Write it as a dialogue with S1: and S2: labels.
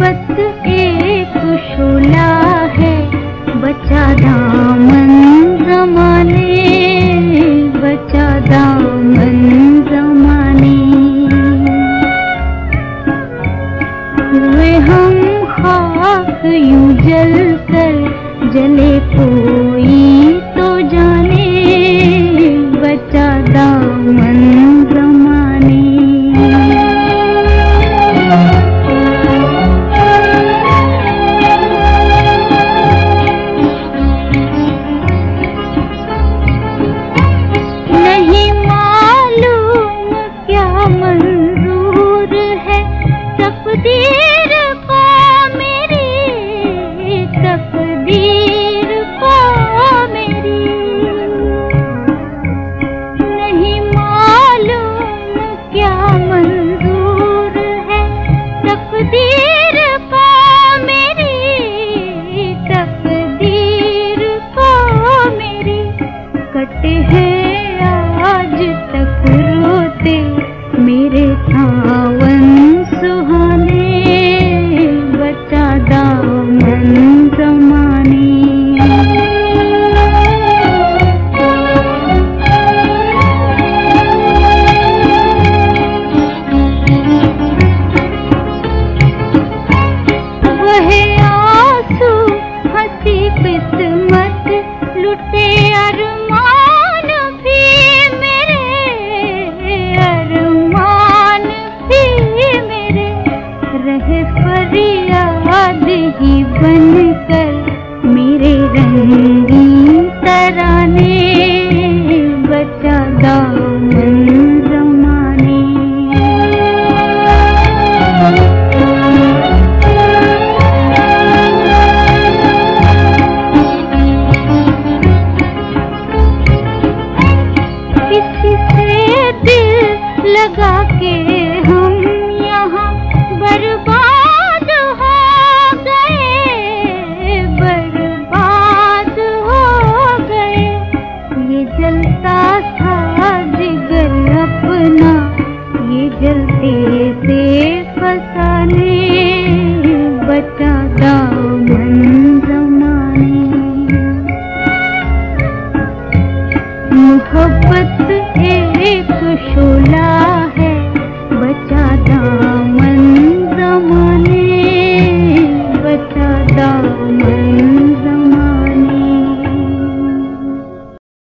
S1: बस एक शोला है, बचा दामन जमाने, बचा दामन जमाने। हुए हम खाक यूँ जल कर जले कोई कटे हैं, आज तक रोते मेरे सावन सुहाने, बचा दामन जमाने। वह आँसू हँसी किस्मत लुटे अरमान बनकर मेरे रंगी तराने बचा किसी दिल लगा के था जिगर अपना। ये जलते